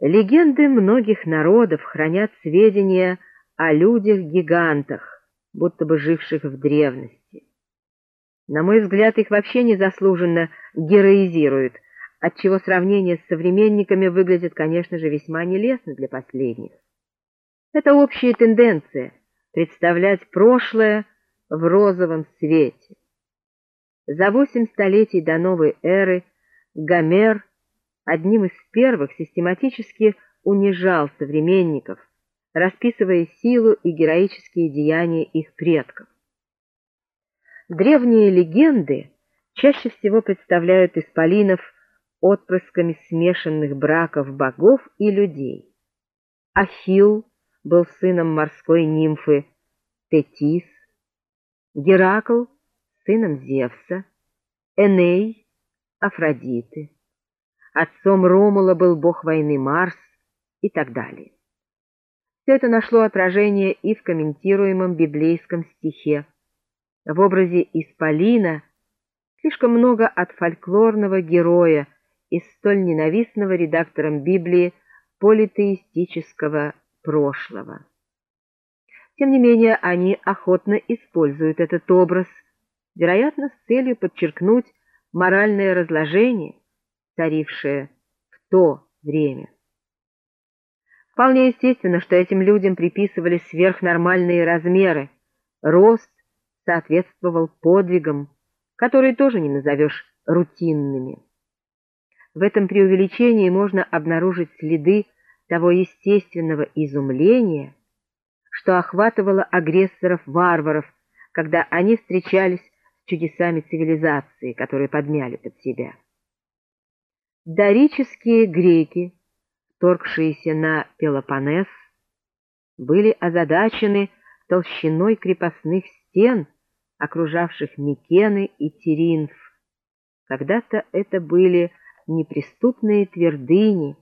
Легенды многих народов хранят сведения о людях-гигантах, будто бы живших в древности. На мой взгляд, их вообще незаслуженно героизируют, отчего сравнение с современниками выглядит, конечно же, весьма нелестно для последних. Это общая тенденция — представлять прошлое в розовом свете. За восемь столетий до новой эры Гомер одним из первых систематически унижал современников, расписывая силу и героические деяния их предков. Древние легенды чаще всего представляют исполинов отпрысками смешанных браков богов и людей. Ахилл был сыном морской нимфы Тетис, Геракл — сыном Зевса, Эней — Афродиты, отцом Ромула был бог войны Марс и так далее. Все это нашло отражение и в комментируемом библейском стихе. В образе Исполина слишком много от фольклорного героя из столь ненавистного редактором Библии политеистического прошлого. Тем не менее, они охотно используют этот образ, вероятно, с целью подчеркнуть моральное разложение, царившее в то время. Вполне естественно, что этим людям приписывали сверхнормальные размеры, рост соответствовал подвигам, которые тоже не назовешь рутинными. В этом преувеличении можно обнаружить следы того естественного изумления, что охватывало агрессоров-варваров, когда они встречались с чудесами цивилизации, которые подмяли под себя. Дорические греки, торгшиеся на Пелопоннес, были озадачены толщиной крепостных стен, окружавших Микены и Теринф. Когда-то это были неприступные твердыни,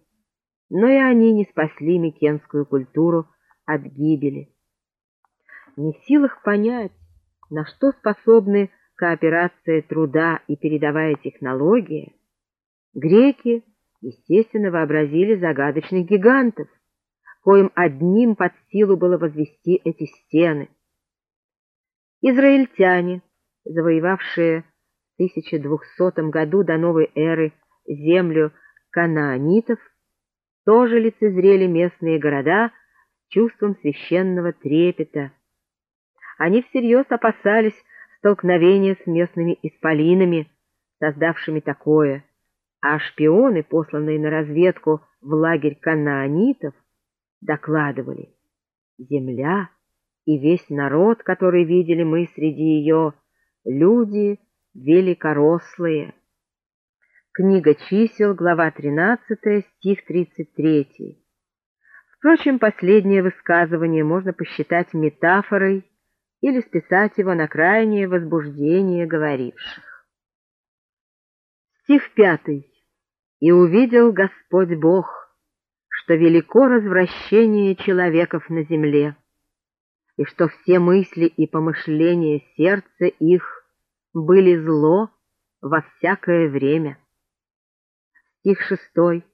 но и они не спасли микенскую культуру от гибели. Не в силах понять, на что способны кооперация труда и передовая технология, греки, естественно, вообразили загадочных гигантов, коим одним под силу было возвести эти стены. Израильтяне, завоевавшие в 1200 году до новой эры землю канаанитов, тоже лицезрели местные города чувством священного трепета. Они всерьез опасались столкновения с местными исполинами, создавшими такое, а шпионы, посланные на разведку в лагерь канаанитов, докладывали, земля и весь народ, который видели мы среди ее, люди великорослые. Книга чисел, глава 13, стих 33. Впрочем, последнее высказывание можно посчитать метафорой или списать его на крайнее возбуждение говоривших. Стих пятый. «И увидел Господь Бог, что велико развращение человеков на земле, и что все мысли и помышления сердца их были зло во всякое время». Стих шестой.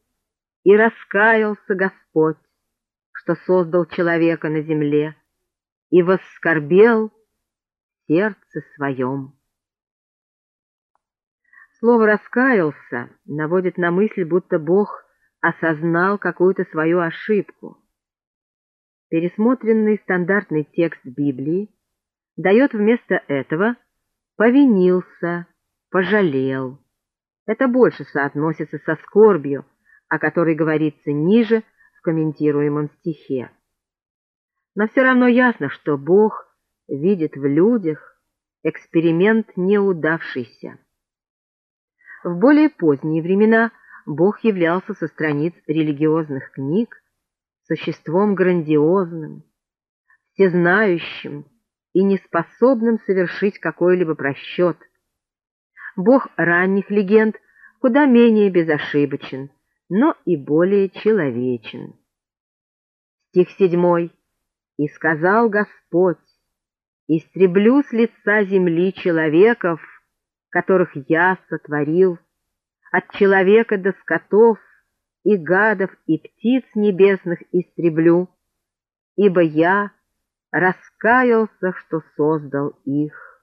«И раскаялся Господь, что создал человека на земле, и воскорбел сердце своем. Слово «раскаялся» наводит на мысль, будто Бог осознал какую-то свою ошибку. Пересмотренный стандартный текст Библии дает вместо этого «повинился», «пожалел». Это больше соотносится со скорбью, о которой говорится ниже комментируемом стихе. Но все равно ясно, что Бог видит в людях эксперимент неудавшийся. В более поздние времена Бог являлся со страниц религиозных книг существом грандиозным, всезнающим и неспособным совершить какой-либо просчет. Бог ранних легенд куда менее безошибочен, но и более человечен. Стих седьмой. «И сказал Господь, истреблю с лица земли человеков, которых я сотворил, от человека до скотов и гадов, и птиц небесных истреблю, ибо я раскаялся, что создал их.